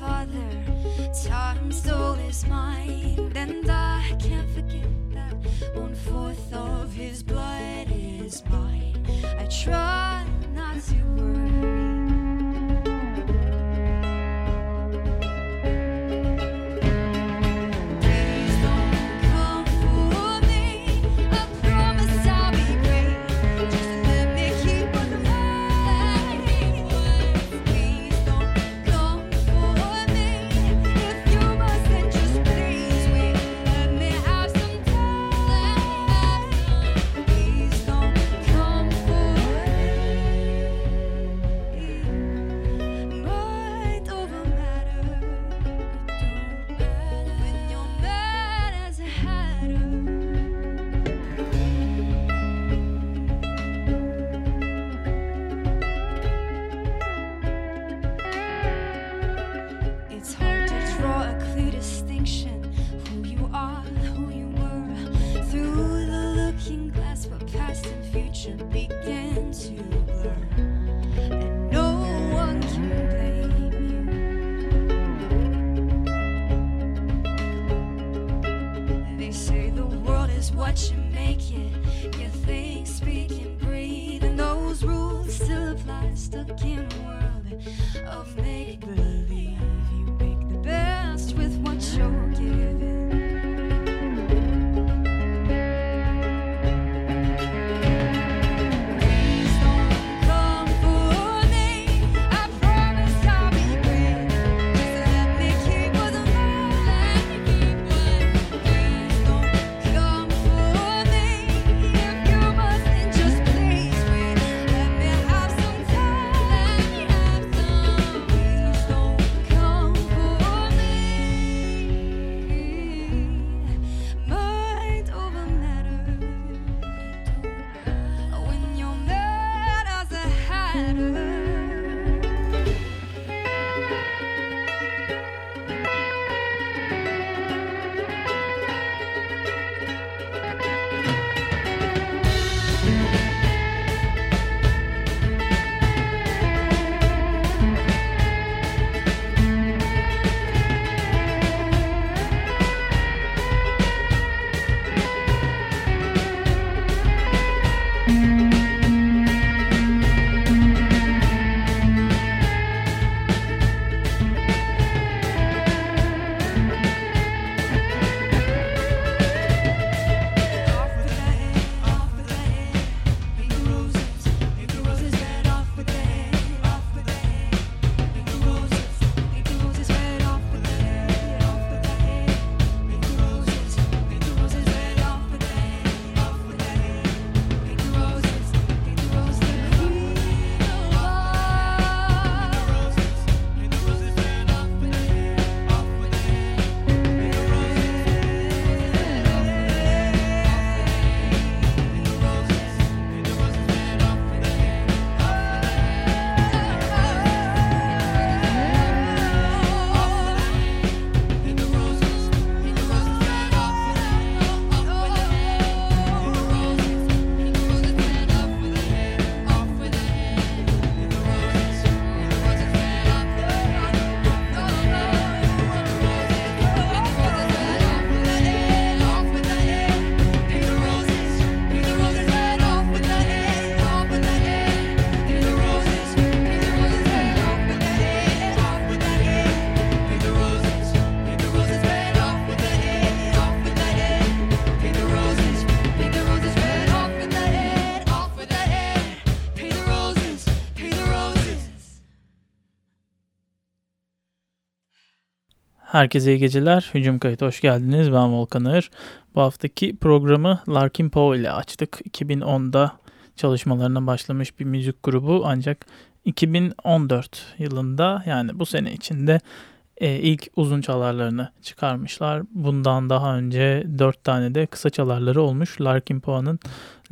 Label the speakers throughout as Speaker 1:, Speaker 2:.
Speaker 1: father. Time stole his mind, and I can't forget that one for.
Speaker 2: Herkese iyi geceler. Hücum Kayıt hoş geldiniz. Ben Volkan Ağır. Bu haftaki programı Larkin Poe ile açtık. 2010'da çalışmalarına başlamış bir müzik grubu ancak 2014 yılında yani bu sene içinde e, ilk uzun çalarlarını çıkarmışlar. Bundan daha önce 4 tane de kısa çalarları olmuş. Larkin Poe'nın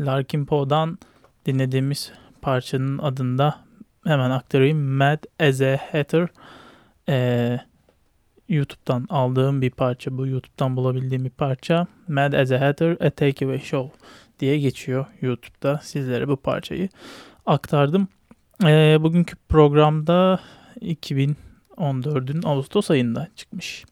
Speaker 2: Larkin Poe'dan dinlediğimiz parçanın adında hemen aktarayım. Mad as a Hatter. Eee YouTube'dan aldığım bir parça bu. YouTube'dan bulabildiğim bir parça. Mad as a Hatter A Takeaway Show diye geçiyor YouTube'da. Sizlere bu parçayı aktardım. Ee, bugünkü programda 2014'ün Ağustos ayında çıkmış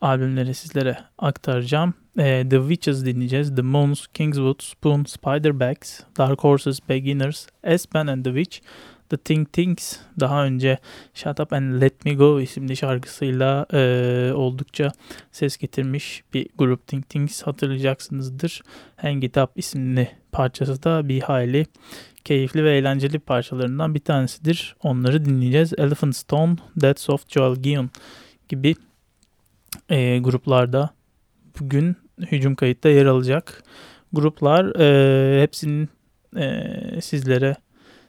Speaker 2: albümleri sizlere aktaracağım. Ee, The Witches dinleyeceğiz. The Moons, Kingswood, Spoon, Spiderbacks, Dark Horses, Beginners, Aspen and the Witch, The Think Things daha önce Shut Up and Let Me Go isimli şarkısıyla e, oldukça ses getirmiş bir grup Think Things hatırlayacaksınızdır. Hang It Up isimli parçası da bir hayli keyifli ve eğlenceli parçalarından bir tanesidir. Onları dinleyeceğiz. Elephant Stone, That's of Joel Gion gibi e, gruplarda bugün hücum kayıtta yer alacak gruplar e, hepsinin e, sizlere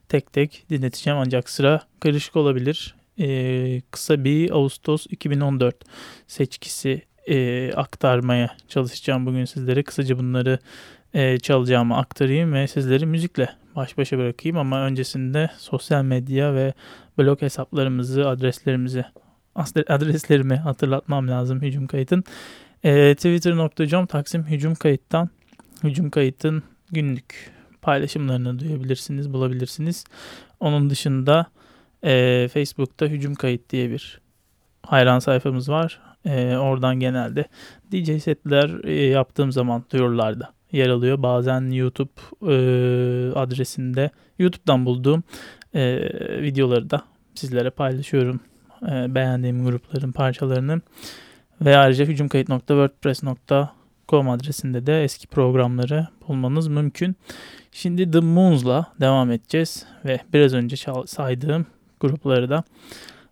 Speaker 2: tek tek dinleteceğim ancak sıra karışık olabilir. Ee, kısa bir Ağustos 2014 seçkisi e, aktarmaya çalışacağım bugün sizlere. Kısaca bunları e, çalacağımı aktarayım ve sizleri müzikle baş başa bırakayım ama öncesinde sosyal medya ve blog hesaplarımızı, adreslerimizi adreslerimi hatırlatmam lazım Hücum Kayıt'ın. E, Twitter.com Taksim Hücum Kayıt'tan Hücum Kayıt'ın günlük paylaşımlarını duyabilirsiniz, bulabilirsiniz. Onun dışında e, Facebook'ta Hücum Kayıt diye bir hayran sayfamız var. E, oradan genelde DJ setler e, yaptığım zaman duyurularda yer alıyor. Bazen YouTube e, adresinde YouTube'dan bulduğum e, videoları da sizlere paylaşıyorum. E, beğendiğim grupların parçalarını. Ve ayrıca hücumkayıt.wordpress.com adresinde de eski programları bulmanız mümkün. Şimdi The Moons'la devam edeceğiz ve biraz önce saydığım grupları da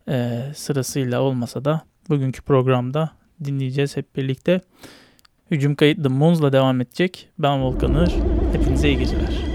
Speaker 2: e, sırasıyla olmasa da bugünkü programda dinleyeceğiz hep birlikte. Hücum kayıt The Moons'la devam edecek. Ben Volkan Hepinize iyi geceler.